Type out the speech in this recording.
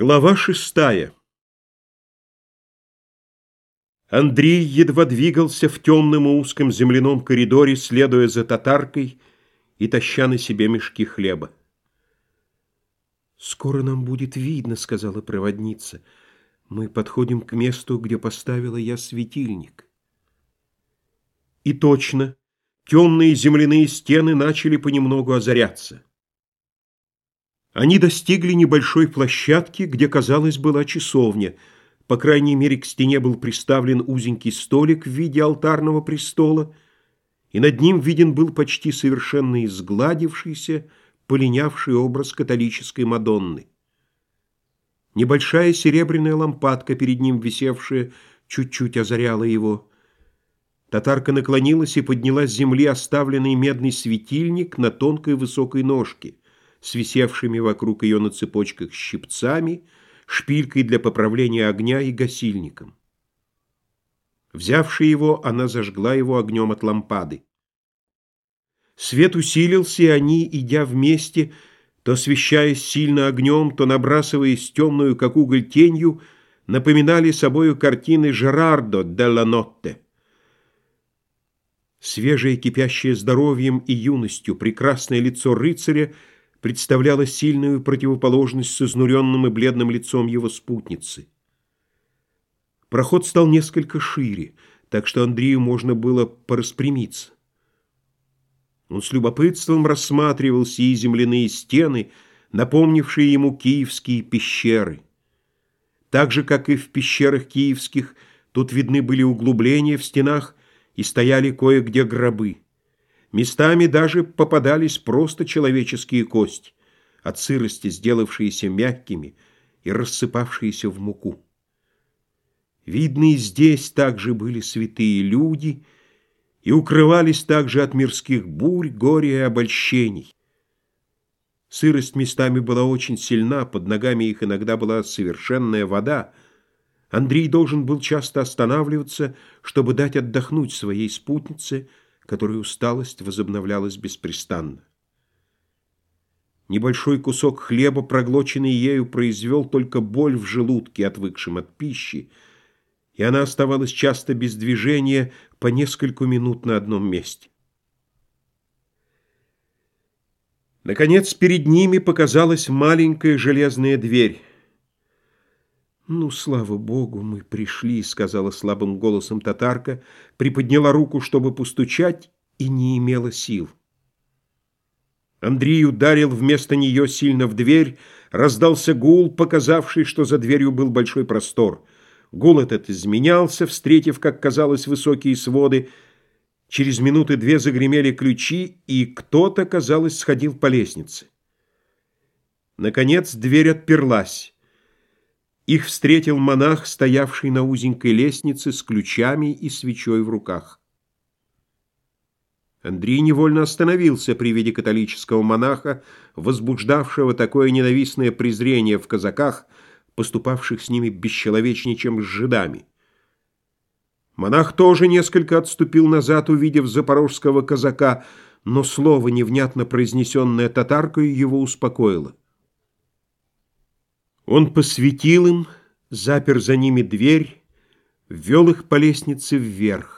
Глава шестая Андрей едва двигался в темном и узком земляном коридоре, следуя за татаркой и таща на себе мешки хлеба. «Скоро нам будет видно», — сказала проводница. «Мы подходим к месту, где поставила я светильник». И точно, темные земляные стены начали понемногу озаряться. Они достигли небольшой площадки, где, казалось, была часовня. По крайней мере, к стене был приставлен узенький столик в виде алтарного престола, и над ним виден был почти совершенно изгладившийся, полинявший образ католической Мадонны. Небольшая серебряная лампадка, перед ним висевшая, чуть-чуть озаряла его. Татарка наклонилась и подняла с земли оставленный медный светильник на тонкой высокой ножке — с висевшими вокруг ее на цепочках щипцами, шпилькой для поправления огня и гасильником. Взявши его, она зажгла его огнем от лампады. Свет усилился, и они, идя вместе, то освещаясь сильно огнем, то набрасываясь темную, как уголь, тенью, напоминали собою картины Жерардо делла Нотте. Свежее, кипящее здоровьем и юностью, прекрасное лицо рыцаря — представляла сильную противоположность с изнуренным и бледным лицом его спутницы. Проход стал несколько шире, так что Андрею можно было пораспрямиться. Он с любопытством рассматривал сии земляные стены, напомнившие ему киевские пещеры. Так же, как и в пещерах киевских, тут видны были углубления в стенах и стояли кое-где гробы. Местами даже попадались просто человеческие кости, от сырости сделавшиеся мягкими и рассыпавшиеся в муку. Видно, и здесь также были святые люди и укрывались также от мирских бурь, горя и обольщений. Сырость местами была очень сильна, под ногами их иногда была совершенная вода. Андрей должен был часто останавливаться, чтобы дать отдохнуть своей спутнице, которой усталость возобновлялась беспрестанно. Небольшой кусок хлеба, проглоченный ею, произвел только боль в желудке, отвыкшем от пищи, и она оставалась часто без движения по нескольку минут на одном месте. Наконец, перед ними показалась маленькая железная дверь. «Ну, слава богу, мы пришли», — сказала слабым голосом татарка, приподняла руку, чтобы постучать, и не имела сил. Андрей ударил вместо нее сильно в дверь, раздался гул, показавший, что за дверью был большой простор. Гул этот изменялся, встретив, как казалось, высокие своды. Через минуты две загремели ключи, и кто-то, казалось, сходил по лестнице. Наконец дверь отперлась. Их встретил монах, стоявший на узенькой лестнице с ключами и свечой в руках. Андрей невольно остановился при виде католического монаха, возбуждавшего такое ненавистное презрение в казаках, поступавших с ними бесчеловечнее, чем с жидами. Монах тоже несколько отступил назад, увидев запорожского казака, но слово, невнятно произнесенное татаркой, его успокоило. Он посветил им, запер за ними дверь, ввел их по лестнице вверх.